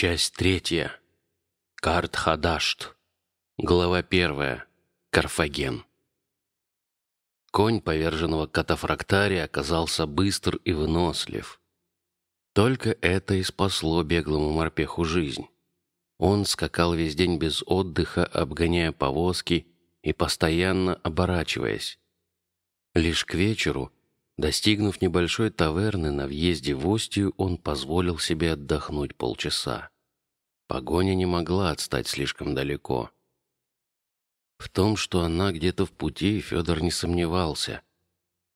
Часть третья. Карт Хадашт. Глава первая. Карфаген. Конь поверженного катафрактария оказался быстр и вынослив. Только это и спасло беглому морпеху жизнь. Он скакал весь день без отдыха, обгоняя повозки и постоянно оборачиваясь. Лишь к вечеру, достигнув небольшой таверны на въезде в Остию, он позволил себе отдохнуть полчаса. Погоня не могла отстать слишком далеко. В том, что она где-то в пути, Федор не сомневался.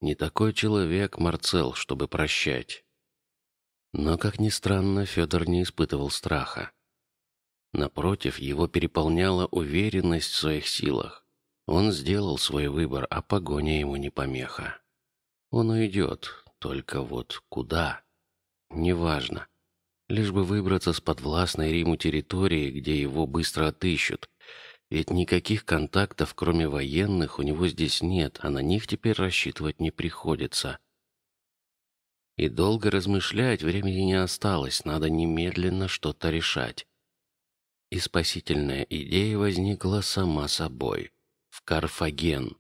Не такой человек Марцел, чтобы прощать. Но, как ни странно, Федор не испытывал страха. Напротив, его переполняла уверенность в своих силах. Он сделал свой выбор, а погоня ему не помеха. Он уйдет, только вот куда? Неважно. Лишь бы выбраться с подвластной Риму территории, где его быстро отыщут. Ведь никаких контактов, кроме военных, у него здесь нет, а на них теперь рассчитывать не приходится. И долго размышлять времени не осталось, надо немедленно что-то решать. И спасительная идея возникла сама собой в Карфаген.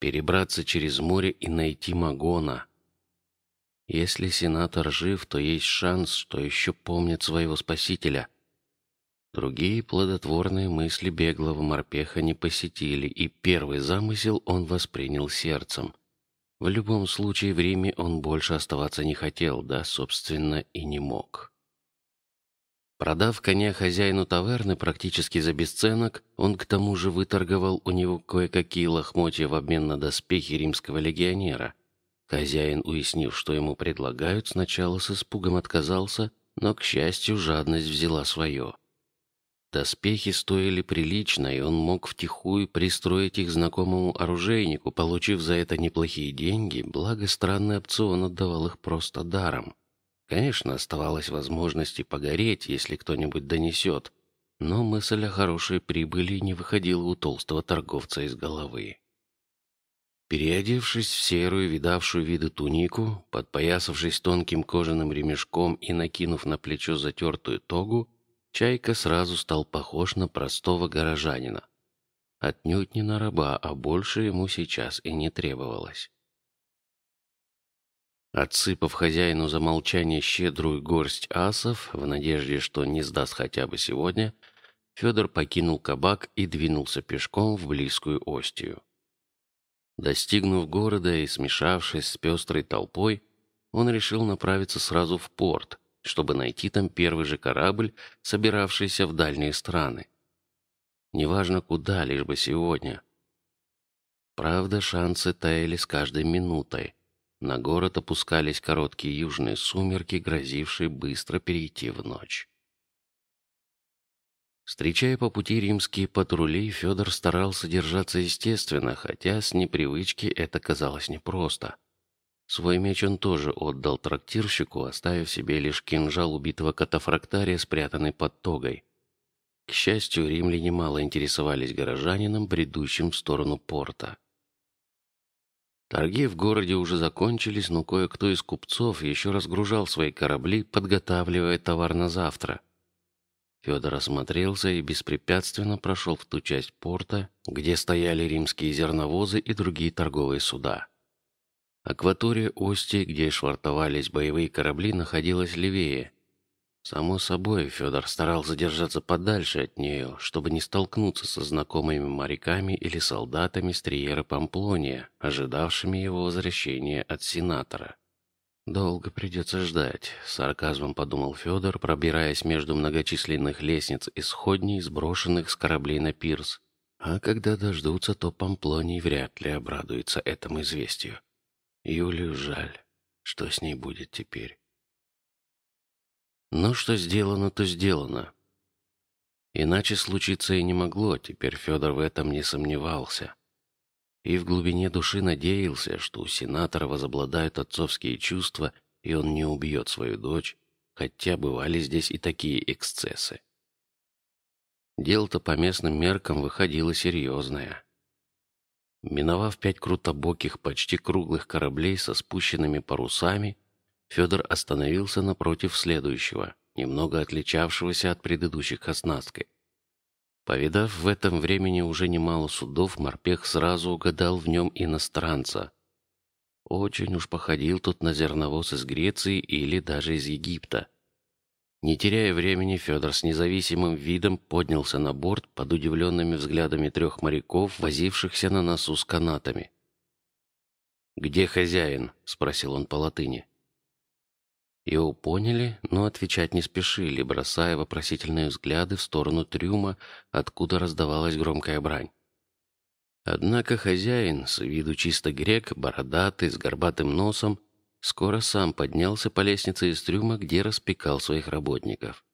Перебраться через море и найти Магона. Если сенатор жив, то есть шанс, что еще помнит своего спасителя. Другие плодотворные мысли беглого морпеха не посетили, и первый замысел он воспринял сердцем. В любом случае в Риме он больше оставаться не хотел, да, собственно, и не мог. Продав коня хозяину таверны практически за бесценок, он к тому же выторговал у него кое-какие лохмотья в обмен на доспехи римского легионера. Хозяин, уяснив, что ему предлагают, сначала с испугом отказался, но к счастью жадность взяла свое. Доспехи стоили прилично, и он мог втихую пристроить их знакомому оружейнику, получив за это неплохие деньги. Благо странный опцион отдавал их просто даром. Конечно, оставалась возможность и погореть, если кто-нибудь донесет, но мысль о хорошей прибыли не выходила у толстого торговца из головы. Переодевшись в серую, видавшую виды тунику, подпоясавшись тонким кожаным ремешком и накинув на плечо затертую тогу, Чайка сразу стал похож на простого горожанина. Отнюдь не на раба, а больше ему сейчас и не требовалось. Отсыпав хозяину за молчание щедрую горсть асов в надежде, что не сдаст хотя бы сегодня, Федор покинул кабак и двинулся пешком в близкую Остию. Достигнув города и смешавшись с пестрой толпой, он решил направиться сразу в порт, чтобы найти там первый же корабль, собиравшийся в дальние страны. Неважно куда, лишь бы сегодня. Правда, шансы таяли с каждой минутой. На город опускались короткие южные сумерки, грозившие быстро перейти в ночь. Встречая по пути римские патрули, Федор старался держаться естественно, хотя с непривычки это казалось непросто. Свой меч он тоже отдал трактирщику, оставив себе лишь кинжал убитого катафрактария, спрятанный под тогой. К счастью, римляне мало интересовались горожанином, бредущим в сторону порта. Торги в городе уже закончились, но кое-кто из купцов еще разгружал свои корабли, подготавливая товар на завтра. Федор осмотрелся и беспрепятственно прошел в ту часть порта, где стояли римские зерновозы и другие торговые суда. Акватория Ости, где швартовались боевые корабли, находилась левее, Само собой, Федор старался держаться подальше от нее, чтобы не столкнуться со знакомыми моряками или солдатами с Триера Памплония, ожидавшими его возвращения от сенатора. Долго придется ждать, с сарказмом подумал Федор, пробираясь между многочисленных лестниц и сходней, сброшенных с кораблей на пирс. А когда дождутся, то Памплоний вряд ли обрадуется этому известию. Юлию жаль, что с ней будет теперь. Но что сделано, то сделано. Иначе случиться и не могло. Теперь Федор в этом не сомневался и в глубине души надеялся, что у сенатора возобладают отцовские чувства, и он не убьет свою дочь, хотя бывали здесь и такие эксцессы. Дело-то по местным меркам выходило серьезное. Миновав пять крутобоких, почти круглых кораблей со спущенными парусами, Федор остановился напротив следующего. немного отличавшегося от предыдущих оснасткой. Повидав в этом времени уже немало судов, морпех сразу угадал в нем иностранца. Очень уж походил тот на зерновоз из Греции или даже из Египта. Не теряя времени, Федор с независимым видом поднялся на борт под удивленными взглядами трех моряков, возившихся на носу с канатами. Где хозяин? – спросил он по латыни. Его поняли, но отвечать не спешили, бросая вопросительные взгляды в сторону трюма, откуда раздавалась громкая брань. Однако хозяин, с виду чисто грек, бородатый, с горбатым носом, скоро сам поднялся по лестнице из трюма, где распекал своих работников.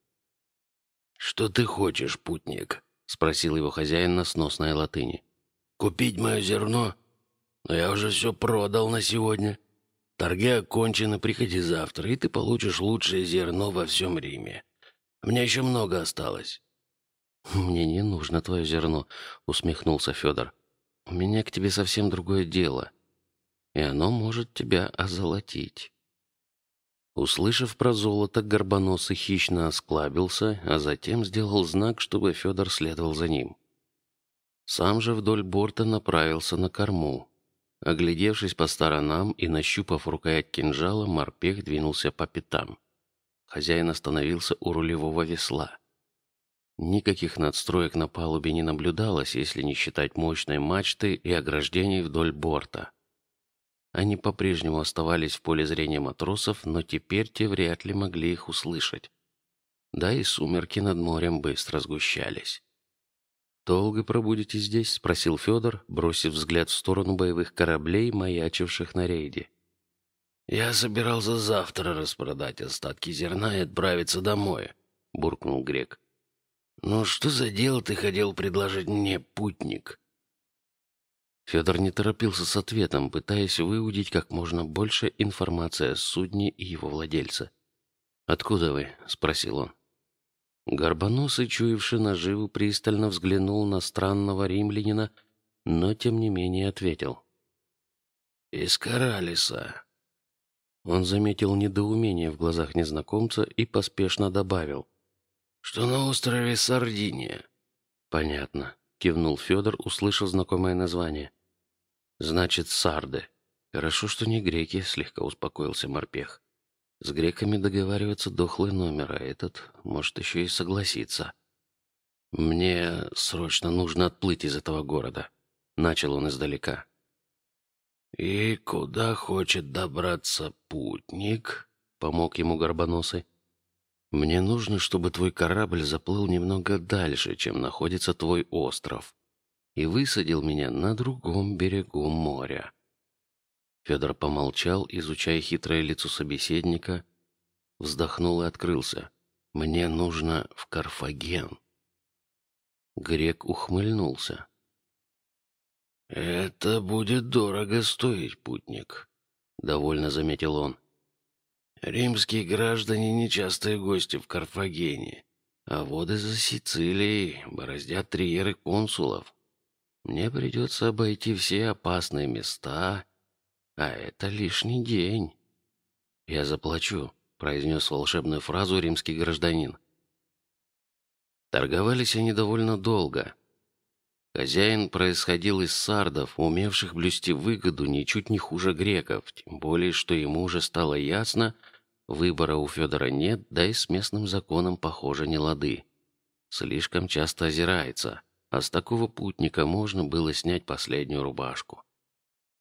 Что ты хочешь, путник? – спросил его хозяин на сносной латыни. Купить мое зерно? Но я уже все продал на сегодня. Торги окончены, приходи завтра, и ты получишь лучшее зерно во всем Риме. Меня еще много осталось. Мне не нужно твое зерно, усмехнулся Федор. У меня к тебе совсем другое дело и оно может тебя озолотить. Услышав про золото, горбоносый хищно осклабился, а затем сделал знак, чтобы Федор следовал за ним. Сам же вдоль борта направился на корму. Оглядевшись по сторонам и нащупав рукоять кинжала, морпех двинулся по пятам. Хозяин остановился у рулевого весла. Никаких надстроек на палубе не наблюдалось, если не считать мощной мачты и ограждений вдоль борта. Они по-прежнему оставались в поле зрения матросов, но теперь те вряд ли могли их услышать. Да и сумерки над морем быстро сгущались. Долго пробудете здесь? – спросил Федор, бросив взгляд в сторону боевых кораблей, маячивших на рейде. Я собирался завтра распродать остатки зерна и отправиться домой, буркнул грек. Ну что за дело ты хотел предложить мне, путник? Федор не торопился с ответом, пытаясь выудить как можно больше информации о судне и его владельце. Откуда вы? – спросил он. Горбоносый, чуявший наживу, пристально взглянул на странного римлянина, но тем не менее ответил: из Каралиса. Он заметил недоумение в глазах незнакомца и поспешно добавил, что на острове Сардиния. Понятно, кивнул Федор, услышав знакомое название. Значит, сарды. Хорошо, что не греки, слегка успокоился морпех. С греками договариваться дохлый номер, а этот может еще и согласиться. Мне срочно нужно отплыть из этого города. Начал он издалека. И куда хочет добраться путник? Помог ему горбоносый. Мне нужно, чтобы твой корабль заплыл немного дальше, чем находится твой остров и высадил меня на другом берегу моря. Федор помолчал, изучая хитрое лицо собеседника, вздохнул и открылся. Мне нужно в Карфаген. Грек ухмыльнулся. Это будет дорого стоить, путник, довольно заметил он. Римские граждане нечастые гости в Карфагене, а воды за Сицилией бороздят триеры консулов. Мне придется обойти все опасные места, а это лишний день. Я заплачу, произнес волшебную фразу римский гражданин. Торговались они довольно долго. Хозяин происходил из сардов, умевших блюсти выгоду ничуть не хуже греков, тем более, что ему уже стало ясно, выбора у Федора нет, да и с местным законом похоже не лады. Слишком часто озирается а с такого путника можно было снять последнюю рубашку.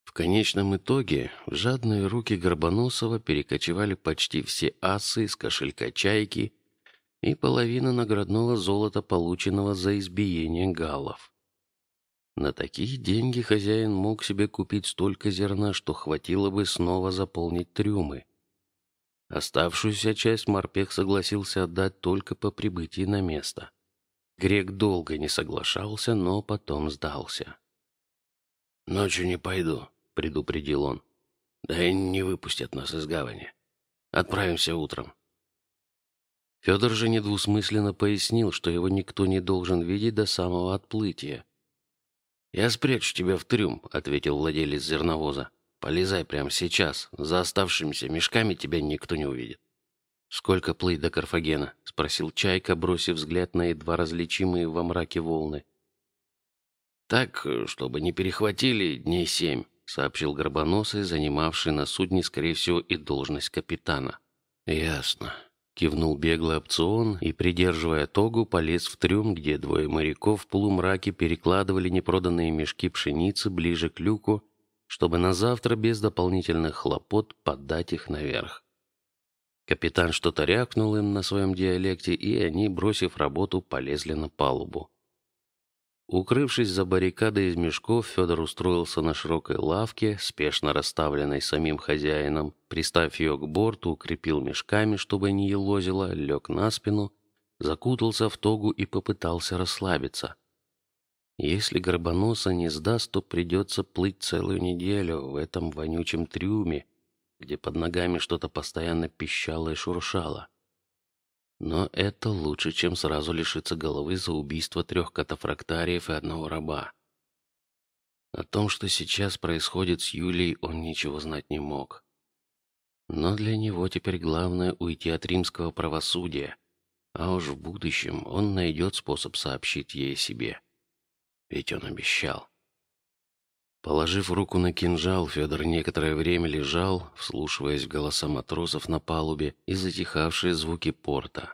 В конечном итоге в жадные руки Горбоносова перекочевали почти все асы из кошелька чайки и половина наградного золота, полученного за избиение галлов. На такие деньги хозяин мог себе купить столько зерна, что хватило бы снова заполнить трюмы. Оставшуюся часть морпех согласился отдать только по прибытии на место. Грек долго не соглашался, но потом сдался. Ночью не пойду, предупредил он. Да и не выпустят нас из гавани. Отправимся утром. Федор же недвусмысленно пояснил, что его никто не должен видеть до самого отплытия. Я спрячу тебя в трюм, ответил владелец зерновоза. Полезай прямо сейчас. За оставшимися мешками тебя никто не увидит. Сколько плыть до Карфагена? – спросил Чайка, бросив взгляд на едва различимые во мраке волны. Так, чтобы не перехватили дней семь, сообщил Горбоносый, занимавший на судне, скорее всего, и должность капитана. Ясно. Кивнул беглый опцион и, придерживая тогу, полез в трюм, где двое моряков в полумраке перекладывали непроданные мешки пшеницы ближе к люку, чтобы на завтра без дополнительных хлопот подать их наверх. Капитан что-то рякнул им на своем диалекте, и они, бросив работу, полезли на палубу. Укрывшись за баррикадой из мешков, Федор устроился на широкой лавке, спешно расставленной самим хозяином. Приставив ее к борту, укрепил мешками, чтобы не елозило, лег на спину, закутался в тогу и попытался расслабиться. Если горбоноса не сдаст, то придется плыть целую неделю в этом вонючем трюме, где под ногами что-то постоянно пищало и шуршало. Но это лучше, чем сразу лишиться головы за убийство трех катафрактариев и одного раба. О том, что сейчас происходит с Юлией, он ничего знать не мог. Но для него теперь главное уйти от римского правосудия, а уж в будущем он найдет способ сообщить ей о себе. Ведь он обещал. Положив руку на кинжал, Федор некоторое время лежал, вслушиваясь в голоса матросов на палубе и затихавшие звуки порта,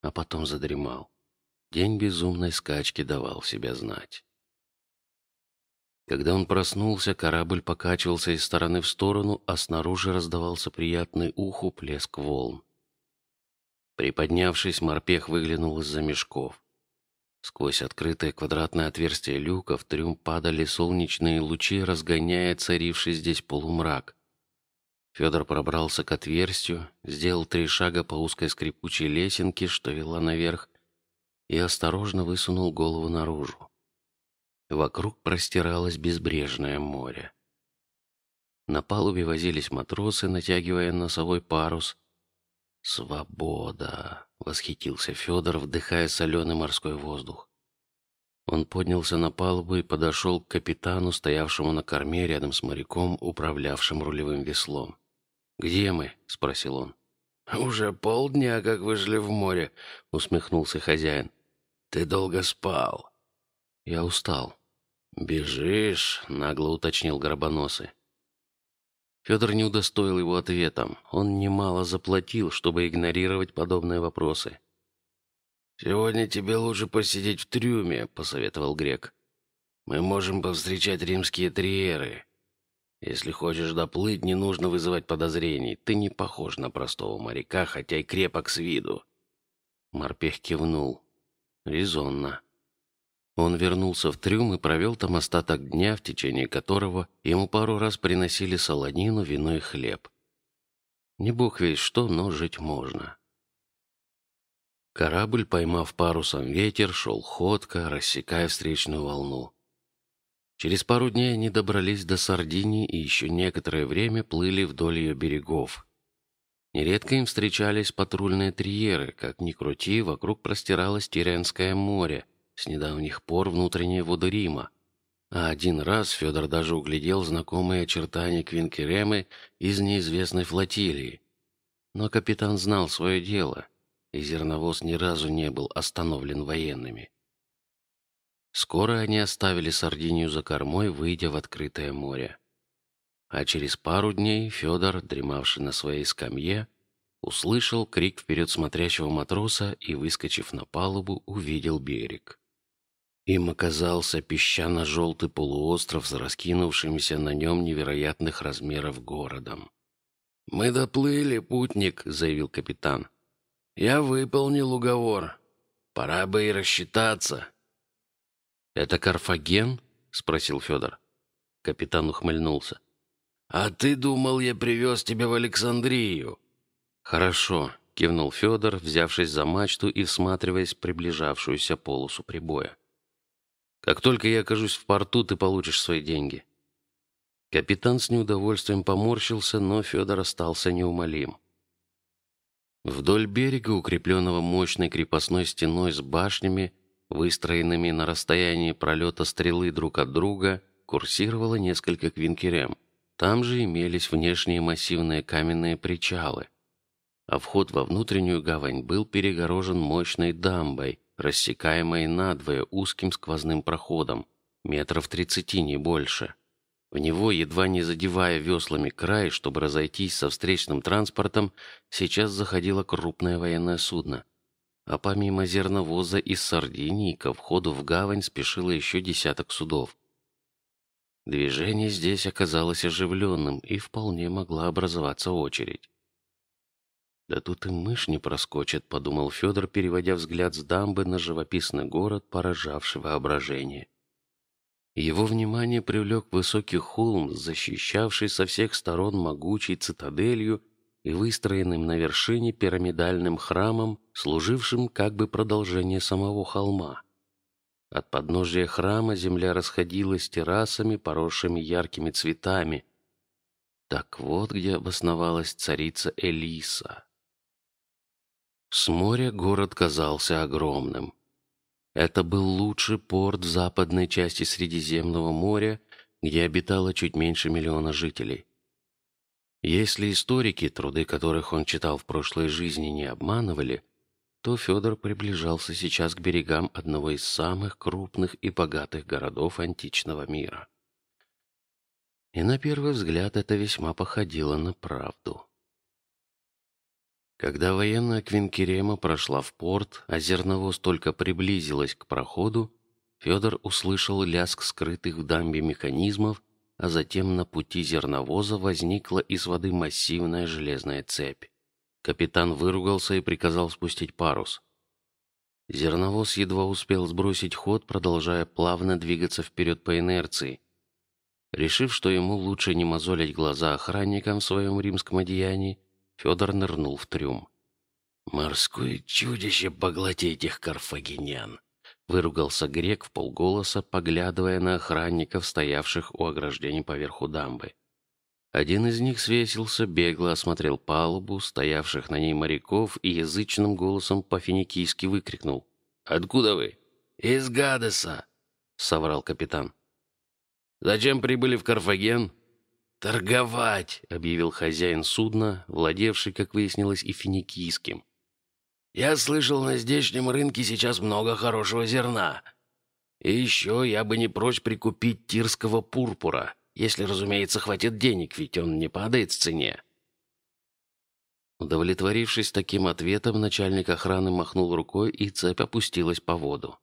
а потом задремал. День безумной скачки давал себя знать. Когда он проснулся, корабль покачивался из стороны в сторону, а снаружи раздавался приятный уху плеск волн. Приподнявшись, морпех выглянул из-за мешков. Сквозь открытое квадратное отверстие люка в трюм падали солнечные лучи, разгоняя царивший здесь полумрак. Федор пробрался к отверстию, сделал три шага по узкой скрипучей лесенке, что вела наверх, и осторожно высунул голову наружу. Вокруг простиралось безбрежное море. На палубе возились матросы, натягивая носовой парус. Свобода! восхитился Федор, вдыхая соленый морской воздух. Он поднялся на палубу и подошел к капитану, стоявшему на корме рядом с моряком, управлявшим рулевым веслом. Где мы? – спросил он. Уже полдня, как вышли в море, усмехнулся хозяин. Ты долго спал. Я устал. Бежишь? нагло уточнил Горбоносый. Федор не удостоил его ответом. Он немало заплатил, чтобы игнорировать подобные вопросы. Сегодня тебе лучше посидеть в трюме, посоветовал грек. Мы можем повстречать римские триеры. Если хочешь доплыть, не нужно вызывать подозрений. Ты не похож на простого моряка, хотя и крепок с виду. Морпех кивнул. Резонно. Он вернулся в трюм и провел там остаток дня, в течение которого ему пару раз приносили солонину, вино и хлеб. Не бог весь что, но жить можно. Корабль, поймав парусом ветер, шел ходко, рассекая встречную волну. Через пару дней они добрались до Сардинии и еще некоторое время плыли вдоль ее берегов. Нередко им встречались патрульные триеры, как ни крути, вокруг простиралось Тиренское море, с недавних пор внутренние воды Рима. А один раз Федор даже углядел знакомые очертания Квинкеремы из неизвестной флотилии. Но капитан знал свое дело, и зерновоз ни разу не был остановлен военными. Скоро они оставили Сардинию за кормой, выйдя в открытое море. А через пару дней Федор, дремавший на своей скамье, услышал крик вперед смотрящего матроса и, выскочив на палубу, увидел берег. Им оказался песчано-желтый полуостров с раскинувшимся на нем невероятных размеров городом. Мы доплыли, путник, заявил капитан. Я выполнил уговор. Пора бы и рассчитаться. Это Карфаген? спросил Федор. Капитан ухмыльнулся. А ты думал, я привез тебя в Александрию? Хорошо, кивнул Федор, взявшись за мачту и всматриваясь в приближавшуюся полосу прибоя. Как только я окажусь в порту, ты получишь свои деньги. Капитан с неудовольствием поморщился, но Федор остался неумолим. Вдоль берега, укрепленного мощной крепостной стеной с башнями, выстроенными на расстоянии пролета стрелы друг от друга, курсировало несколько квинкерем. Там же имелись внешние массивные каменные причалы. а вход во внутреннюю гавань был перегорожен мощной дамбой, рассекаемой надвое узким сквозным проходом, метров тридцати не больше. В него, едва не задевая веслами край, чтобы разойтись со встречным транспортом, сейчас заходило крупное военное судно. А помимо зерновоза из Сардинии ко входу в гавань спешило еще десяток судов. Движение здесь оказалось оживленным, и вполне могла образоваться очередь. Да тут и мышь не проскочит, подумал Федор, переводя взгляд с дамбы на живописный город, поражавший воображение. Его внимание привлек высокий холм, защищавший со всех сторон могучей цитаделью и выстроенным на вершине пирамидальным храмом, служившим как бы продолжение самого холма. От подножия храма земля расходилась террасами, поросшими яркими цветами. Так вот, где обосновалась царица Элиса. С моря город казался огромным. Это был лучший порт в западной части Средиземного моря, где обитало чуть меньше миллиона жителей. Если историки, труды которых он читал в прошлой жизни, не обманывали, то Федор приближался сейчас к берегам одного из самых крупных и богатых городов античного мира. И на первый взгляд это весьма походило на правду. Когда военная Квинкерема прошла в порт, а зерновоз только приблизилась к проходу, Федор услышал лязг скрытых в дамбе механизмов, а затем на пути зерновоза возникла из воды массивная железная цепь. Капитан выругался и приказал спустить парус. Зерновоз едва успел сбросить ход, продолжая плавно двигаться вперед по инерции. Решив, что ему лучше не мозолить глаза охранникам в своем римском одеянии, Федор нырнул в трюм. Морское чудище поглоти этих карфагенян! Выругался грек в полголоса, поглядывая на охранников, стоявших у ограждений поверху дамбы. Один из них свесился, бегло осмотрел палубу, стоявших на ней моряков и язычным голосом по-финикийски выкрикнул: "Откуда вы?" "Из Гадеса", соврал капитан. "Зачем прибыли в Карфаген?" «Торговать!» — объявил хозяин судна, владевший, как выяснилось, и финикийским. «Я слышал, на здешнем рынке сейчас много хорошего зерна. И еще я бы не прочь прикупить тирского пурпура, если, разумеется, хватит денег, ведь он не падает в цене». Удовлетворившись таким ответом, начальник охраны махнул рукой, и цепь опустилась по воду.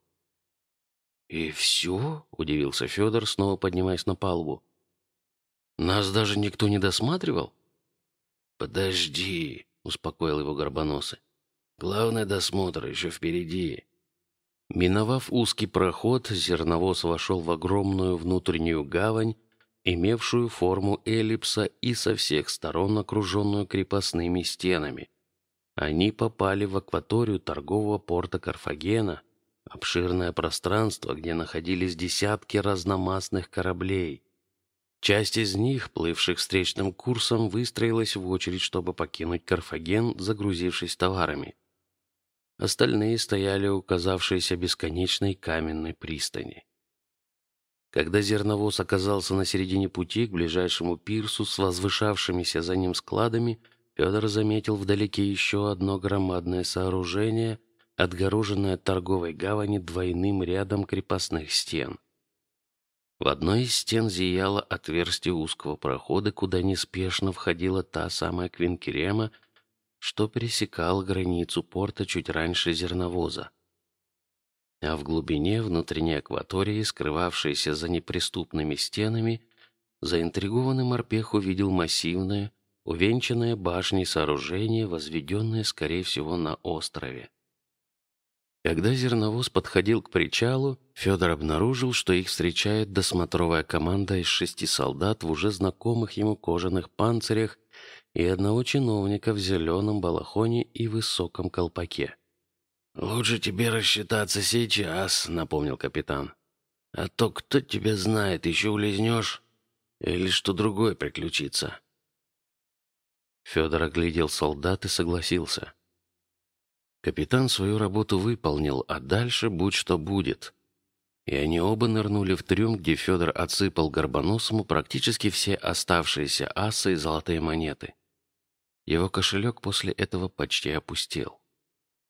«И все?» — удивился Федор, снова поднимаясь на палубу. Нас даже никто не досматривал. Подожди, успокоил его горбоносый. Главный досмотр еще впереди. Миновав узкий проход, зерновоз вошел в огромную внутреннюю гавань, имевшую форму эллипса и со всех сторон окруженную крепостными стенами. Они попали в акваторию торгового порта Карфагена, обширное пространство, где находились десятки разномастных кораблей. Часть из них, плывших встречным курсом, выстроилась в очередь, чтобы покинуть Карфаген, загрузившись товарами. Остальные стояли у казавшейся бесконечной каменной пристани. Когда зерновоз оказался на середине пути к ближайшему пирсу с возвышавшимися за ним складами, Федор заметил вдалеке еще одно громадное сооружение, отгороженное от торговой гавани двойным рядом крепостных стен. В одной из стен зияло отверстие узкого прохода, куда неспешно входила та самая Квинкерема, что пересекал границу порта чуть раньше зерновоза. А в глубине внутренней акватории, скрывавшейся за неприступными стенами, заинтригованный морпех увидел массивное, увенчанное башней сооружение, возведенное, скорее всего, на острове. Когда зерновоз подходил к причалу, Федор обнаружил, что их встречает досмотровая команда из шести солдат в уже знакомых ему кожаных панцирях и одного чиновника в зеленом балахоне и высоком колпаке. Лучше тебе рассчитаться сейчас, напомнил капитан. А то кто тебя знает, еще улизнешь или что другое приключится. Федор оглядел солдат и согласился. Капитан свою работу выполнил, а дальше будь что будет. И они оба нырнули в трюм, где Федор отсыпал горбоносому практически все оставшиеся асы и золотые монеты. Его кошелек после этого почти опустел.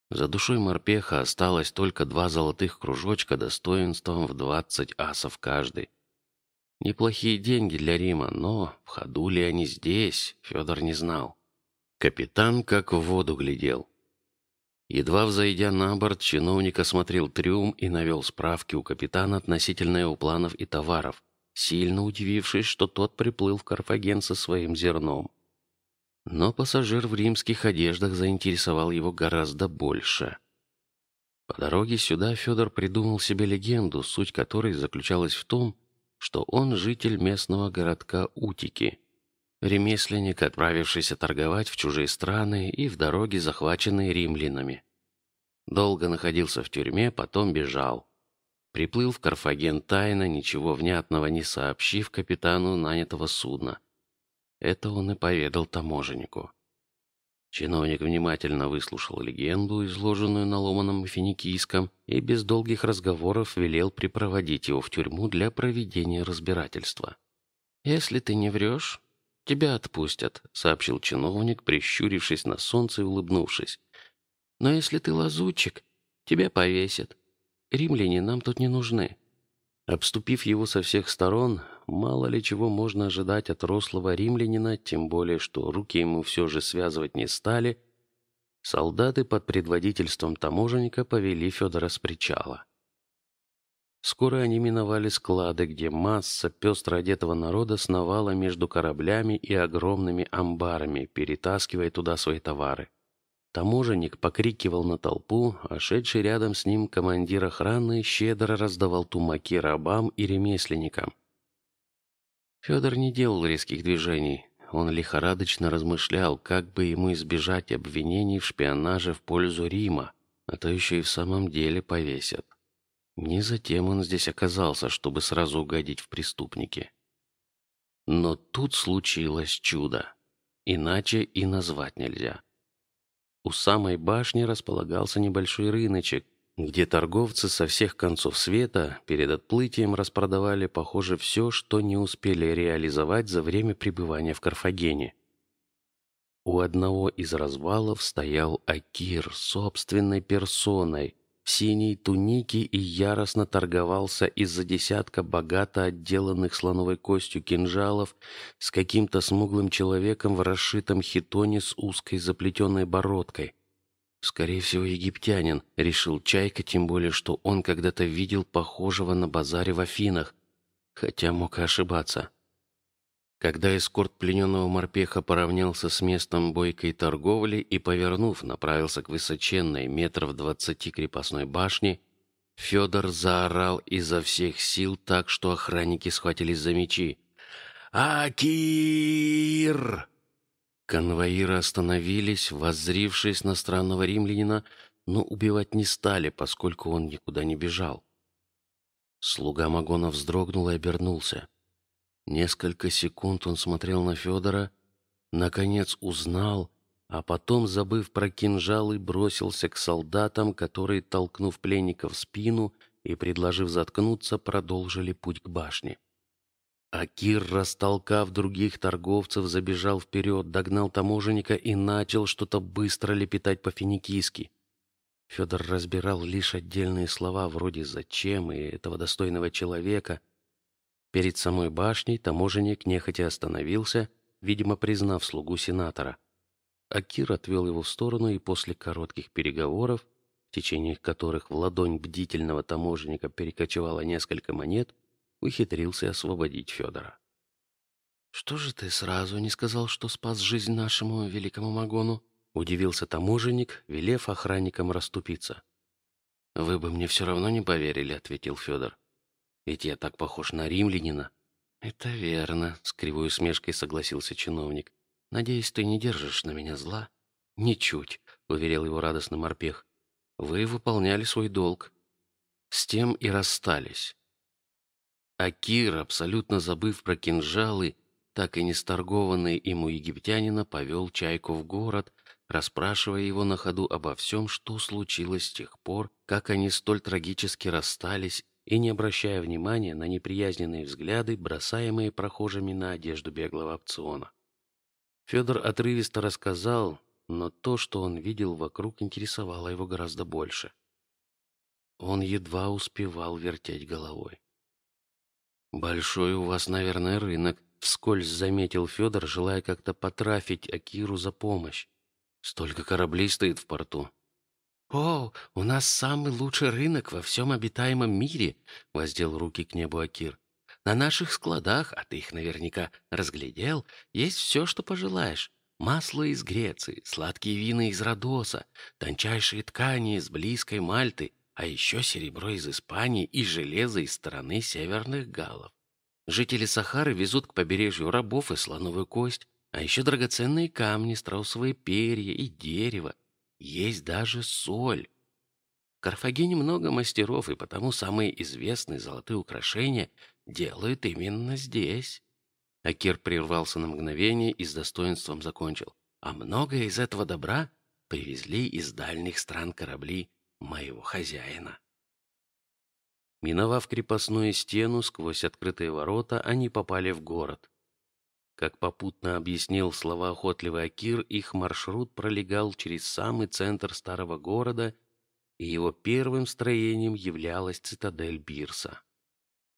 За душой морпеха осталось только два золотых кружочка достоинством в двадцать асов каждый. Неплохие деньги для Рима, но в ходу ли они здесь, Федор не знал. Капитан как в воду глядел. Едва взойдя на борт, чиновник осмотрел трюм и навел справки у капитана относительно его планов и товаров, сильно удивившись, что тот приплыл в Карфаген со своим зерном. Но пассажир в римских одеждах заинтересовал его гораздо больше. По дороге сюда Федор придумал себе легенду, суть которой заключалась в том, что он житель местного городка Утики, ремесленник, отправившийся торговать в чужие страны и в дороге захваченный римлянами. Долго находился в тюрьме, потом бежал. Приплыл в Карфаген тайно, ничего внятного не сообщив капитану нанятого судна. Это он и поведал таможеннику. Чиновник внимательно выслушал легенду, изложенную на ломаном финикийском, и без долгих разговоров велел припроводить его в тюрьму для проведения разбирательства. Если ты не врешь, тебя отпустят, сообщил чиновник, прищурившись на солнце и улыбнувшись. Но если ты лазутчик, тебя повесят. Римляне нам тут не нужны. Обступив его со всех сторон, мало ли чего можно ожидать от рослого римлянина, тем более что руки ему все же связывать не стали. Солдаты под предводительством таможенника повели Федора с причала. Скоро они миновали склады, где масса пестро одетого народа сновала между кораблями и огромными амбарами, перетаскивая туда свои товары. Таможенник покрикивал на толпу, а шедший рядом с ним командир охраны щедро раздавал тумаки рабам и ремесленникам. Федор не делал резких движений. Он лихорадочно размышлял, как бы ему избежать обвинений в шпионаже в пользу Рима, а то еще и в самом деле повесят. Не затем он здесь оказался, чтобы сразу угодить в преступники. Но тут случилось чудо, иначе и назвать нельзя. У самой башни располагался небольшой рыночек, где торговцы со всех концов света перед отплытием распродавали, похоже, все, что не успели реализовать за время пребывания в Карфагене. У одного из развалов стоял Акир собственной персоной, в синей тунике и яростно торговался из-за десятка богато отделанных слоновой костью кинжалов с каким-то смуглым человеком в расшитом хитоне с узкой заплетенной бородкой. Скорее всего, египтянин, решил Чайка, тем более, что он когда-то видел похожего на базаре в Афинах, хотя мог и ошибаться. Когда эскорт плененного морпеха поравнялся с местом бойкой торговли и, повернув, направился к высоченной метров двадцати крепостной башне, Федор заорал изо всех сил так, что охранники схватились за мечи. Акир! Конвоиры остановились, воззрившись на странного римлянина, но убивать не стали, поскольку он никуда не бежал. Слуга Магона вздрогнул и обернулся. Несколько секунд он смотрел на Федора, наконец узнал, а потом, забыв про кинжалы, бросился к солдатам, которые, толкнув пленника в спину и предложив заткнуться, продолжили путь к башне. Акир, растолкав других торговцев, забежал вперед, догнал таможенника и начал что-то быстро лепетать по-финикийски. Федор разбирал лишь отдельные слова вроде "зачем" и этого достойного человека, Перед самой башней таможенник нехотя остановился, видимо, признав слугу сенатора. Акир отвел его в сторону и после коротких переговоров, в течение которых в ладонь бдительного таможенника перекочевало несколько монет, ухитрился освободить Федора. Что же ты сразу не сказал, что спас жизнь нашему великому Магону? Удивился таможенник, велев охранникам расступиться. Вы бы мне все равно не поверили, ответил Федор. Ведь я так похож на римлянина. Это верно, с кривой усмешкой согласился чиновник. Надеюсь, ты не держишь на меня зла. Ничуть, уверил его радостно морпех. Вы выполняли свой долг. С тем и расстались. А Кир, абсолютно забыв про кинжалы, так и не сторгованный ему египтянина, повел чайку в город, расспрашивая его на ходу обо всем, что случилось с тех пор, как они столь трагически расстались и не обращая внимания на неприязненные взгляды, бросаемые прохожими на одежду беглого опциона. Федор отрывисто рассказал, но то, что он видел вокруг, интересовало его гораздо больше. Он едва успевал вертеть головой. Большой у вас, наверное, рынок, вскользь заметил Федор, желая как-то потрафить Акиру за помощь. Столько кораблей стоит в порту. О, у нас самый лучший рынок во всем обитаемом мире, воздел руки к небу Акир. На наших складах, а ты их наверняка разглядел, есть все, что пожелаешь. Масло из Греции, сладкие вина из Родоса, тончайшие ткани из близкой Мальты, а еще серебро из Испании и железо из стороны северных галлов. Жители Сахары везут к побережью рабов и слоновую кость, а еще драгоценные камни, страусовые перья и дерево. Есть даже соль. В Карфагене много мастеров, и потому самые известные золотые украшения делают именно здесь. Акир прервался на мгновение и с достоинством закончил. А многое из этого добра привезли из дальних стран корабли моего хозяина. Миновав крепостную стену сквозь открытые ворота, они попали в город. Как попутно объяснил слова охотливый Акир, их маршрут пролегал через самый центр старого города, и его первым строением являлась цитадель Бирса.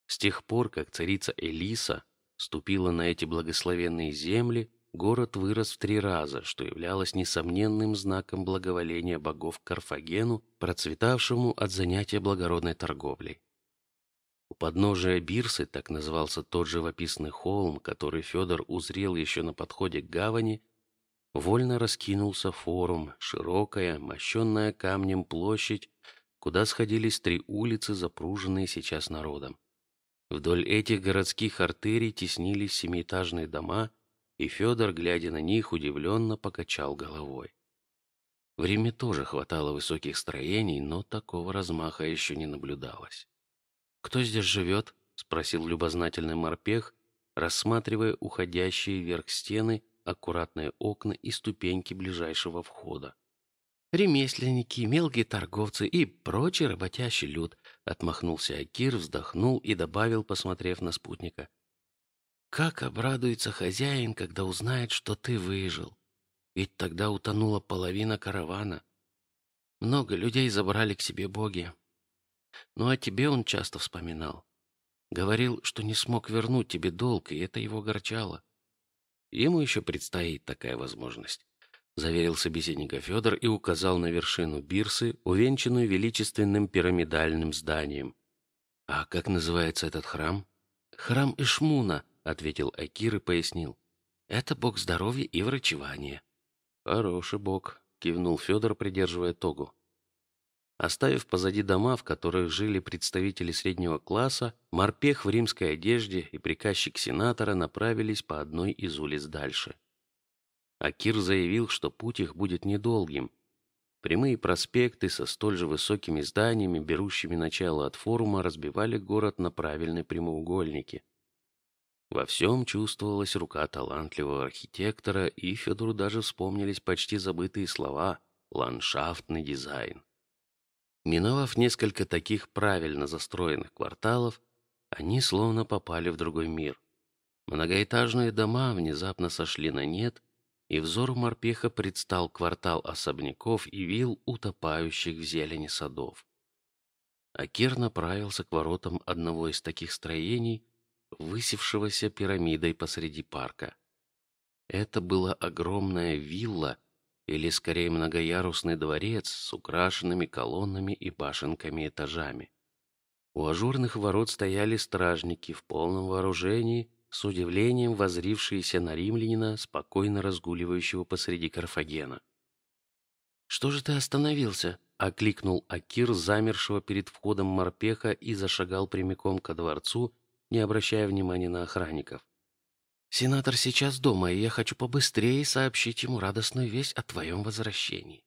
С тех пор, как царица Элиса ступила на эти благословенные земли, город вырос в три раза, что являлось несомненным знаком благоволения богов Карфагену, процветавшему от занятия благородной торговлей. У подножия Бирсы, так назывался тот живописный холм, который Федор узрел еще на подходе к гавани, вольно раскинулся форум, широкая, мощенная камнем площадь, куда сходились три улицы, запруженные сейчас народом. Вдоль этих городских артерий теснились семиэтажные дома и Федор, глядя на них, удивленно покачал головой. В Риме тоже хватало высоких строений, но такого размаха еще не наблюдалось. Кто здесь живет? – спросил любознательный морпех, рассматривая уходящие вверх стены, аккуратные окна и ступеньки ближайшего входа. Ремесленники, мелкие торговцы и прочий работящий люд. Отмахнулся Акир, вздохнул и добавил, посмотрев на спутника: как обрадуется хозяин, когда узнает, что ты выжил. Ведь тогда утонула половина каравана. Много людей забрали к себе боги. Ну а тебе он часто вспоминал. Говорил, что не смог вернуть тебе долг, и это его горчало. Ему еще предстоит такая возможность. Заверил собеседника Федор и указал на вершину бирсы, увенчанную величественным пирамидальным зданием. А как называется этот храм? Храм Ишмуна, ответил Акир и пояснил: это бог здоровья и врачевания. Хороший бог, кивнул Федор, придерживая тогу. Оставив позади дома, в которых жили представители среднего класса, морпех в римской одежде и приказчик сенатора направились по одной из улиц дальше. Акир заявил, что путь их будет недолгим. Прямые проспекты со столь же высокими зданиями, берущими начало от форума, разбивали город на правильные прямоугольники. Во всем чувствовалась рука талантливого архитектора, и Федору даже вспомнились почти забытые слова ландшафтный дизайн. Миновав несколько таких правильно застроенных кварталов, они словно попали в другой мир. Многоэтажные дома внезапно сошли на нет, и взору морпеха предстал квартал особняков и вилл, утопающих в зелени садов. Акир направился к воротам одного из таких строений, высевшегося пирамидой посреди парка. Это была огромная вилла, или скорее многоярусный дворец с украшенными колоннами и башенками этажами. У ажурных ворот стояли стражники в полном вооружении, с удивлением возрившиеся на римлянина, спокойно разгуливающего посреди Карфагена. Что же ты остановился? окликнул Акир замершего перед входом морпеха и зашагал прямиком ко дворцу, не обращая внимания на охранников. Сенатор сейчас дома, и я хочу побыстрее сообщить ему радостную весть о твоем возвращении.